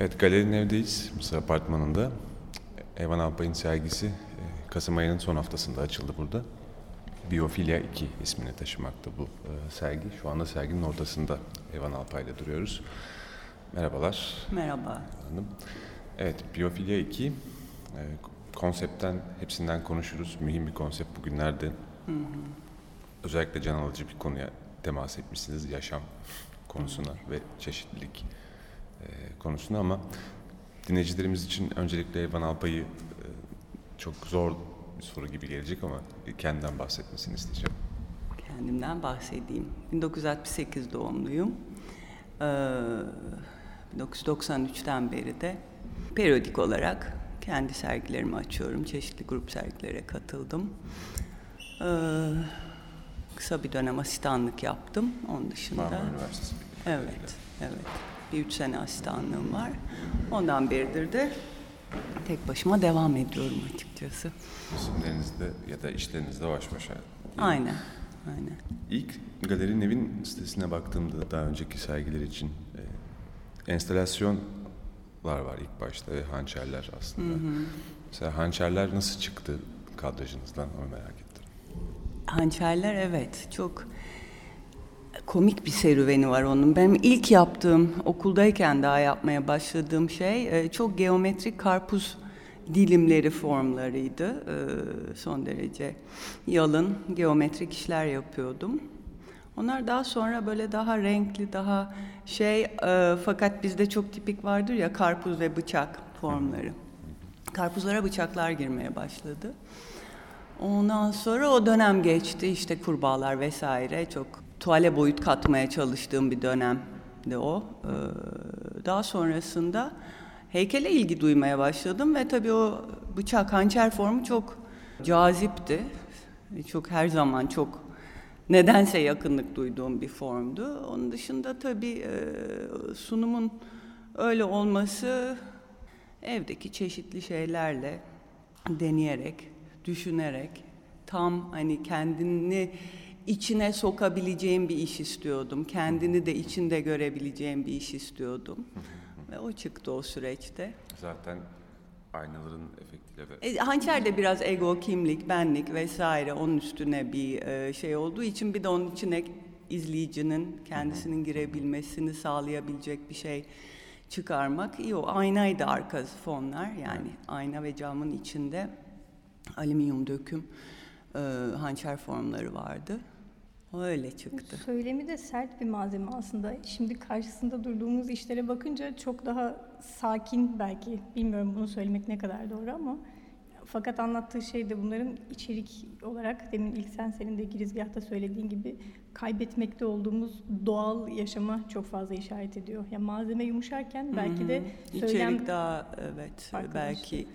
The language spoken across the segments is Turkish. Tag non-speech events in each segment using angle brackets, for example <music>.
Evet, galerinin evdeyiz. Mısır Apartmanı'nda. Evan Alpay'ın sergisi e, Kasım ayının son haftasında açıldı burada. Biyofilya 2 ismini taşımakta bu e, sergi. Şu anda serginin ortasında Evan Alpay'la duruyoruz. Merhabalar. Merhaba. Hanım. Evet, Biyofilya 2 e, konseptten, hepsinden konuşuruz. Mühim bir konsept bugünlerde. Hı hı. Özellikle can alıcı bir konuya temas etmişsiniz. Yaşam konusuna ve çeşitlilik e, konusuna ama dinleyicilerimiz için öncelikle Evan Alpay'ı e, çok zor bir soru gibi gelecek ama kendinden bahsetmesini isteyeceğim. Kendimden bahsedeyim. 1968 doğumluyum. Ee, 1993'ten beri de periyodik olarak kendi sergilerimi açıyorum. Çeşitli grup sergilere katıldım. Ee, kısa bir dönem asistanlık yaptım. Onun dışında... Marmara Üniversitesi. Evet, evet. Bir üç sene asistanlığım var. Ondan beridir de tek başıma devam ediyorum açıkçası. İsimlerinizde ya da işlerinizde baş başa. Aynen, aynen. İlk galerinin evin sitesine baktığımda daha önceki sergiler için e, enstalasyonlar var ilk başta ve hançerler aslında. Hı hı. Mesela hançerler nasıl çıktı kadrajınızdan onu merak ettim. Hançerler evet çok komik bir serüveni var onun. Benim ilk yaptığım, okuldayken daha yapmaya başladığım şey e, çok geometrik karpuz dilimleri formlarıydı. E, son derece yalın geometrik işler yapıyordum. Onlar daha sonra böyle daha renkli, daha şey e, fakat bizde çok tipik vardır ya karpuz ve bıçak formları. Karpuzlara bıçaklar girmeye başladı. Ondan sonra o dönem geçti işte kurbağalar vesaire çok tuvale boyut katmaya çalıştığım bir dönemdi o. Ee, daha sonrasında heykele ilgi duymaya başladım ve tabii o bıçak hançer formu çok cazipti. Çok her zaman çok nedense yakınlık duyduğum bir formdu. Onun dışında tabii e, sunumun öyle olması evdeki çeşitli şeylerle deneyerek, düşünerek tam hani kendini içine sokabileceğim bir iş istiyordum. Kendini de içinde görebileceğim bir iş istiyordum. Ve o çıktı o süreçte. Zaten aynaların efektiyle ve... E, hançer de biraz ego, kimlik, benlik vesaire onun üstüne bir e, şey olduğu için bir de onun içine izleyicinin kendisinin girebilmesini sağlayabilecek bir şey çıkarmak iyi o. Aynaydı arka fonlar yani ayna ve camın içinde alüminyum döküm e, hançer formları vardı. O öyle çıktı. Söylemi de sert bir malzeme aslında. Şimdi karşısında durduğumuz işlere bakınca çok daha sakin belki. Bilmiyorum bunu söylemek ne kadar doğru ama fakat anlattığı şey de bunların içerik olarak demin ilk sen senin de girizgahta söylediğin gibi kaybetmekte olduğumuz doğal yaşama çok fazla işaret ediyor. Yani malzeme yumuşarken belki de söylem içerik daha evet belki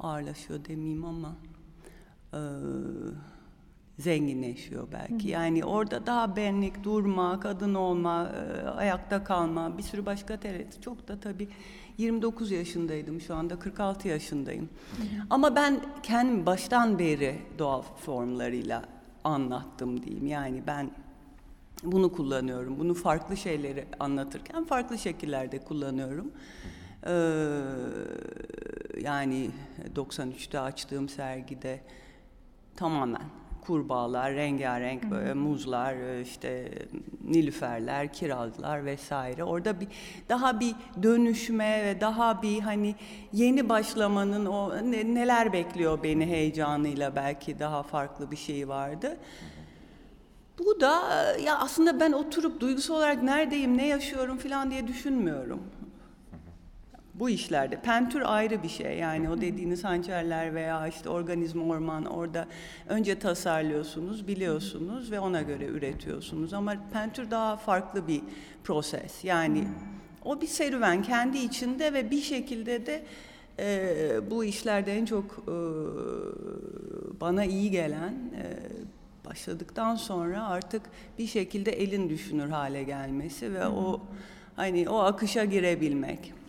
ağırlaşıyor demeyeyim ama e, zenginleşiyor belki. Yani orada daha benlik, durma, kadın olma, e, ayakta kalma, bir sürü başka teret. Çok da tabii 29 yaşındaydım şu anda 46 yaşındayım. Ama ben kendim baştan beri doğal formlarıyla anlattım diyeyim. Yani ben bunu kullanıyorum. Bunu farklı şeyleri anlatırken farklı şekillerde kullanıyorum. Ee, yani 93'te açtığım sergide tamamen kurbağalar, rengarenk böyle muzlar, işte nilüferler, kirazlar vesaire. Orada bir daha bir dönüşme ve daha bir hani yeni başlamanın o ne, neler bekliyor beni heyecanıyla belki daha farklı bir şey vardı. Bu da ya aslında ben oturup duygusal olarak neredeyim, ne yaşıyorum falan diye düşünmüyorum bu işlerde. Pentür ayrı bir şey yani o dediğiniz hançerler veya işte organizma orman orada önce tasarlıyorsunuz, biliyorsunuz ve ona göre üretiyorsunuz. Ama pentür daha farklı bir proses. Yani o bir serüven kendi içinde ve bir şekilde de e, bu işlerde en çok e, bana iyi gelen e, başladıktan sonra artık bir şekilde elin düşünür hale gelmesi ve o hani o akışa girebilmek.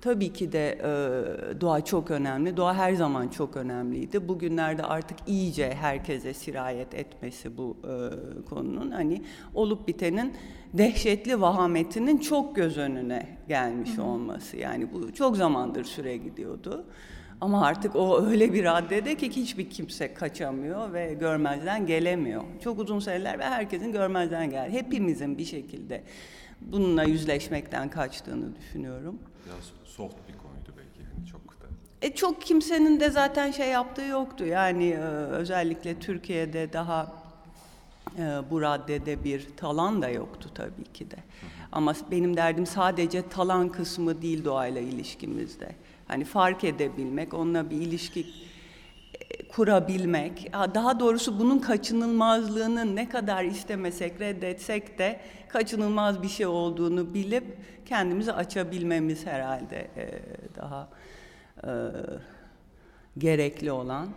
Tabii ki de e, doğa çok önemli. Doğa her zaman çok önemliydi. Bugünlerde artık iyice herkese sirayet etmesi bu e, konunun hani olup bitenin dehşetli vahametinin çok göz önüne gelmiş olması. Yani bu çok zamandır süre gidiyordu. Ama artık o öyle bir raddede ki hiçbir kimse kaçamıyor ve görmezden gelemiyor. Çok uzun seneler ve herkesin görmezden gel. Hepimizin bir şekilde bununla yüzleşmekten kaçtığını düşünüyorum. Biraz soft bir konuydu belki. Hani çok da E çok kimsenin de zaten şey yaptığı yoktu. Yani e, özellikle Türkiye'de daha e, bu raddede bir talan da yoktu tabii ki de. Ama benim derdim sadece talan kısmı değil doğayla ilişkimizde. Hani fark edebilmek, onunla bir ilişki kurabilmek, ha, daha doğrusu bunun kaçınılmazlığını ne kadar istemesek, reddetsek de kaçınılmaz bir şey olduğunu bilip kendimizi açabilmemiz herhalde e, daha e, gerekli olan.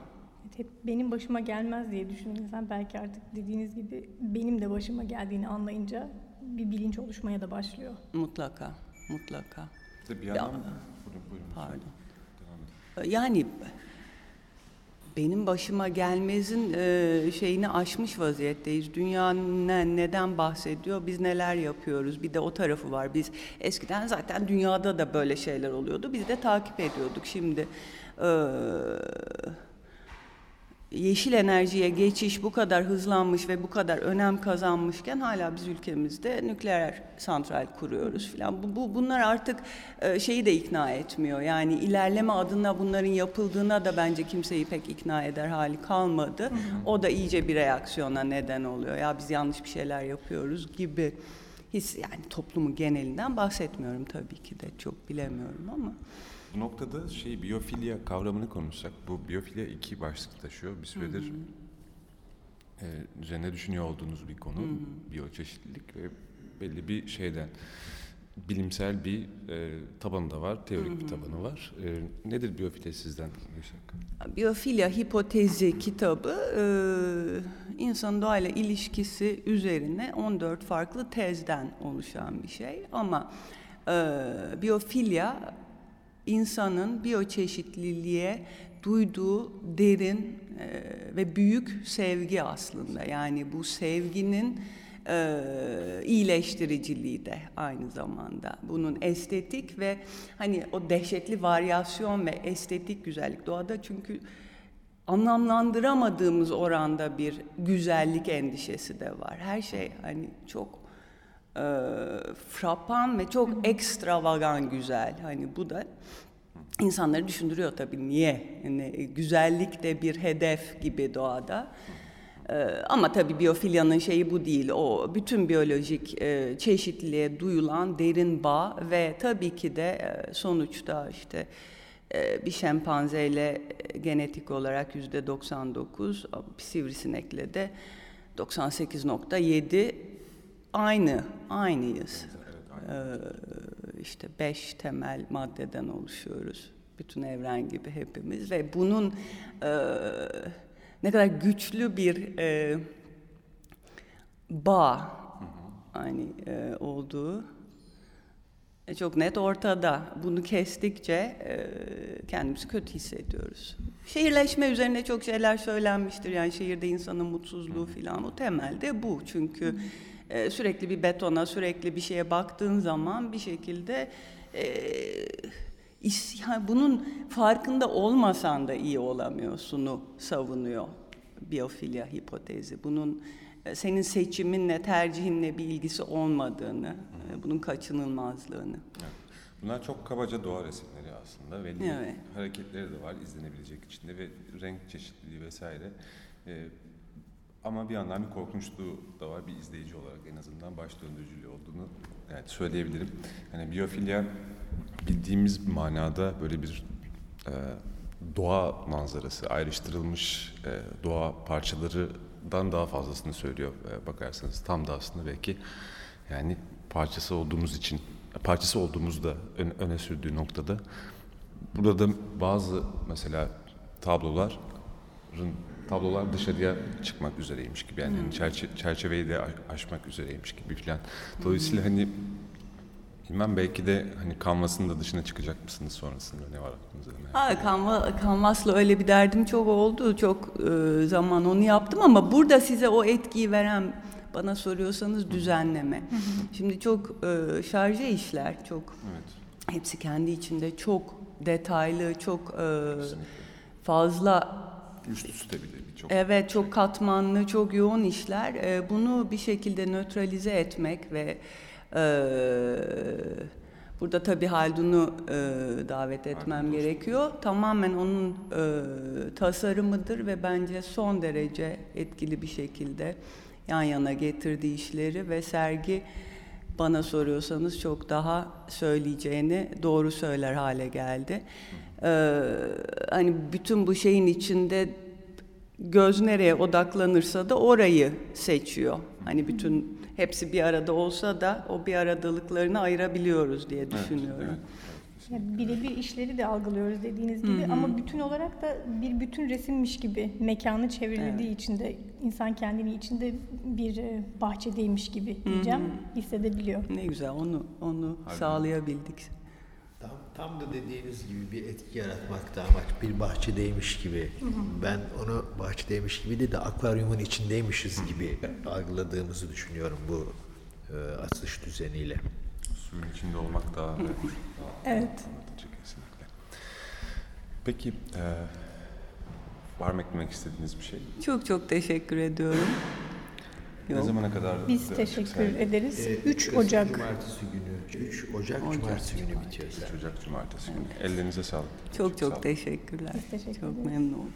Hep benim başıma gelmez diye düşünen insan belki artık dediğiniz gibi benim de başıma geldiğini anlayınca bir bilinç oluşmaya da başlıyor. Mutlaka, mutlaka. Bir yandan... Buyurun, buyurun. Pardon. Yani benim başıma gelmezin e, şeyini aşmış vaziyetteyiz. Dünya ne, neden bahsediyor, biz neler yapıyoruz? Bir de o tarafı var. Biz eskiden zaten dünyada da böyle şeyler oluyordu. Biz de takip ediyorduk. Şimdi e, yeşil enerjiye geçiş bu kadar hızlanmış ve bu kadar önem kazanmışken hala biz ülkemizde nükleer santral kuruyoruz filan. Bu, bu bunlar artık e, şeyi de ikna etmiyor. Yani ilerleme adına bunların yapıldığına da bence kimseyi pek ikna eder hali kalmadı. O da iyice bir reaksiyona neden oluyor. Ya biz yanlış bir şeyler yapıyoruz gibi his yani toplumun genelinden bahsetmiyorum tabii ki de çok bilemiyorum ama. Bu noktada şey biyofilya kavramını konuşsak, bu biyofilya iki başlık taşıyor. Bir süredir e, üzerine düşünüyor olduğunuz bir konu, biyoçeşitlilik ve belli bir şeyden bilimsel bir e, tabanı da var, teorik bir tabanı var. E, nedir biyofilya sizden? Biyofilya hipotezi kitabı e, insan doğayla ilişkisi üzerine 14 farklı tezden oluşan bir şey ama e, biyofilya insanın biyoçeşitliliğe duyduğu derin e, ve büyük sevgi aslında yani bu sevginin e, iyileştiriciliği de aynı zamanda. Bunun estetik ve hani o dehşetli varyasyon ve estetik güzellik doğada çünkü anlamlandıramadığımız oranda bir güzellik endişesi de var. Her şey hani çok e, frapan ve çok ekstravagan güzel. Hani bu da insanları düşündürüyor tabii niye? Yani güzellik de bir hedef gibi doğada. Ee, ama tabii biyofilyanın şeyi bu değil. O bütün biyolojik e, çeşitliliğe duyulan derin bağ ve tabii ki de e, sonuçta işte e, bir şempanzeyle genetik olarak yüzde 99, bir sivrisinekle de 98.7 aynı, aynıyız. Ee, işte beş temel maddeden oluşuyoruz. Bütün evren gibi hepimiz ve bunun e, ne kadar güçlü bir e, bağ hani e, olduğu e, çok net ortada. Bunu kestikçe e, kendimizi kötü hissediyoruz. Şehirleşme üzerine çok şeyler söylenmiştir. Yani şehirde insanın mutsuzluğu falan. O temelde bu. Çünkü e, sürekli bir betona, sürekli bir şeye baktığın zaman bir şekilde e, is, yani bunun farkında olmasan da iyi olamıyorsunu savunuyor biyofilya hipotezi. Bunun e, senin seçiminle, tercihinle bir ilgisi olmadığını, e, bunun kaçınılmazlığını. Evet. Bunlar çok kabaca doğa resimleri aslında. Belli Evet. hareketleri de var izlenebilecek içinde ve renk çeşitliliği vesaire. Ee, ama bir yandan bir korkunçluğu da var bir izleyici olarak en azından baş döndürücülüğü olduğunu evet, söyleyebilirim. Yani biyofilya bildiğimiz manada böyle bir e, doğa manzarası, ayrıştırılmış e, doğa parçalarından daha fazlasını söylüyor e, bakarsanız. Tam da aslında belki yani parçası olduğumuz için, parçası olduğumuzda öne, öne sürdüğü noktada burada da bazı mesela tabloların tablolar dışarıya çıkmak üzereymiş gibi yani çerçe- çerçeveyi de aşmak üzereymiş gibi falan. Dolayısıyla hani Bilmem belki de hani kanvasın da dışına çıkacak mısınız sonrasında ne var aklınızda? Ha, kanva, kanvasla öyle bir derdim çok oldu. Çok e, zaman onu yaptım ama burada size o etkiyi veren bana soruyorsanız düzenleme. Şimdi çok e, şarje işler, çok Evet. hepsi kendi içinde çok detaylı, çok e, Kesinlikle. fazla Üst üste bir de birçok. Evet çok katmanlı, çok yoğun işler. Ee, bunu bir şekilde nötralize etmek ve e, burada tabii Haldun'u e, davet etmem Haldun Dostum. gerekiyor. Tamamen onun e, tasarımıdır ve bence son derece etkili bir şekilde yan yana getirdiği işleri ve sergi bana soruyorsanız çok daha söyleyeceğini doğru söyler hale geldi. Ee, hani bütün bu şeyin içinde göz nereye odaklanırsa da orayı seçiyor. Hani bütün hepsi bir arada olsa da o bir aradalıklarını ayırabiliyoruz diye düşünüyorum. Evet, Yani birebir işleri de algılıyoruz dediğiniz gibi ama bütün olarak da bir bütün resimmiş gibi mekanı çevrildiği için de insan kendini içinde bir e, bahçedeymiş gibi diyeceğim hissedebiliyor. Ne güzel onu onu Harbiden. sağlayabildik. Tam, tam da dediğiniz gibi bir etki yaratmakta amaç bir bahçedeymiş gibi. Ben onu bahçedeymiş gibi de de akvaryumun içindeymişiz gibi algıladığımızı düşünüyorum bu e, asış düzeniyle. Suyun içinde olmak daha, <laughs> evet, daha Evet. anlatıcı kesinlikle. Peki e, var mı eklemek istediğiniz bir şey? Çok çok teşekkür ediyorum. Ne Yok. zamana kadar? Biz teşekkür ederiz. E, 3 Kasım Ocak Cumartesi günü, 3 Ocak, Ocak, Cumartesi günü bitiyor. 3 Ocak Cumartesi günü. Ellerinize sağlık. Çok olun. çok teşekkürler. Biz teşekkür çok memnun oldum.